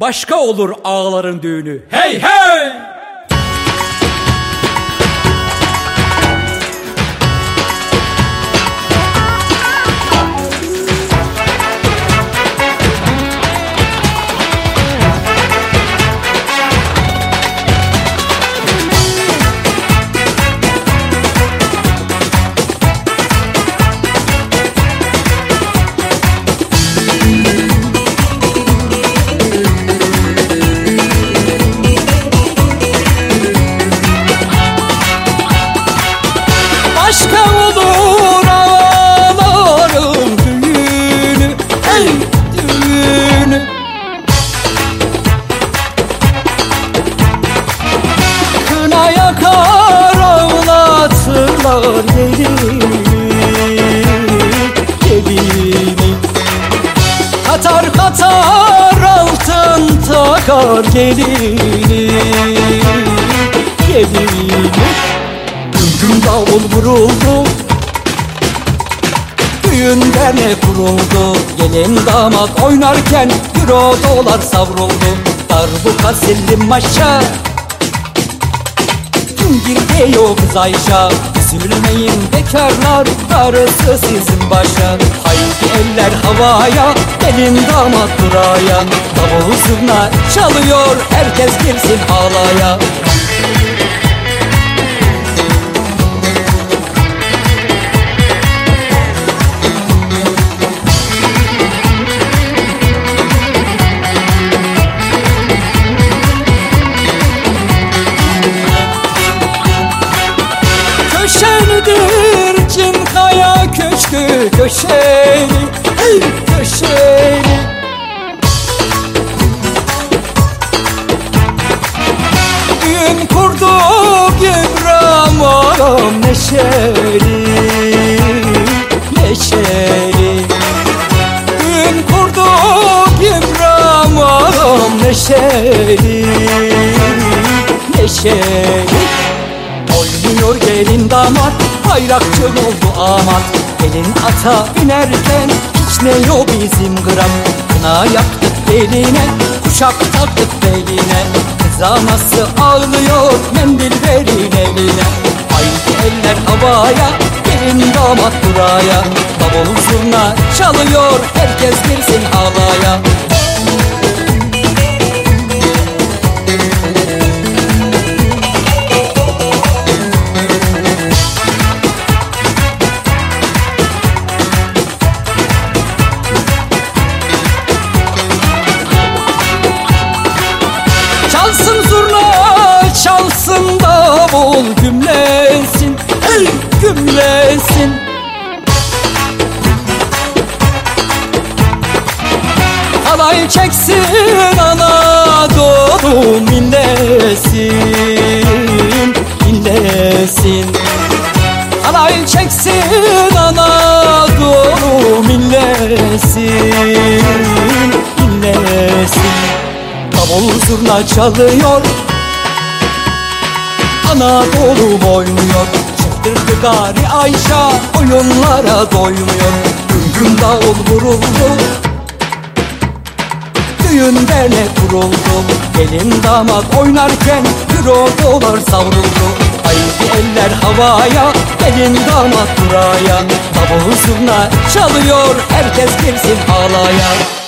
Başka olur ağaların düğünü. Hey hey! Ağlatırlar gelini Gelini Katar katar altın takar gelini Gelini Gün davul vuruldu. Düğünde ne kuruldu? Gelin damat oynarken Euro dolar savruldu. Darbuka sildim maşa Kim girdi o kız Üzülmeyin bekarlar Darısı sizin başa Haydi eller havaya Gelin damat buraya. Davul zurna çalıyor Herkes girsin halaya köşeni hey, köşeni Gün kurduk İbrahim ağam neşeli Neşeli Gün kurduk İbrahim ağam neşeli Neşeli Oynuyor gelin damat Bayrakçı oldu amat Gelin ata binerken Hiç ne yok bizim gram. Kına yaktık beline Kuşak taktık beline. Kız anası ağlıyor Mendil verin eline Haydi eller havaya Gelin damat buraya. Davul zurna çalıyor Herkes girsin halaya Çalsın zurna, çalsın davul gümlesin, ey gümlesin. Halay çeksin Anadolu çalıyor. Anadolu'm oynuyor. Çıktırdı gari Ayşe Oyunlara doymuyor. Güm güm davul vuruldu. Düğünde ne kuruldu? Gelin damat oynarken Euro dolar savruldu. Haydi eller havaya Gelin damat buraya. Davul zurna çalıyor Herkes girsin halaya